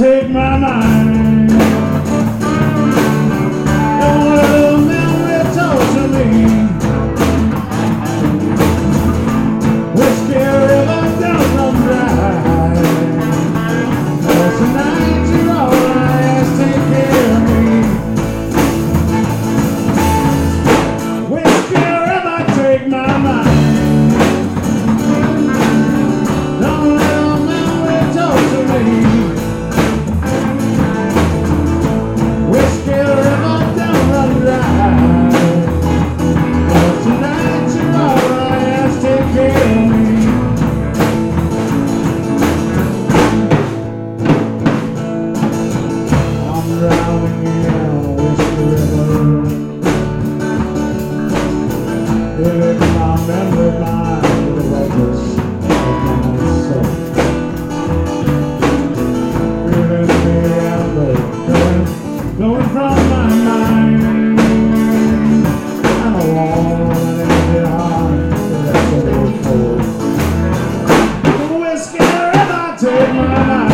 take my mind. semana.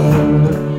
Müzik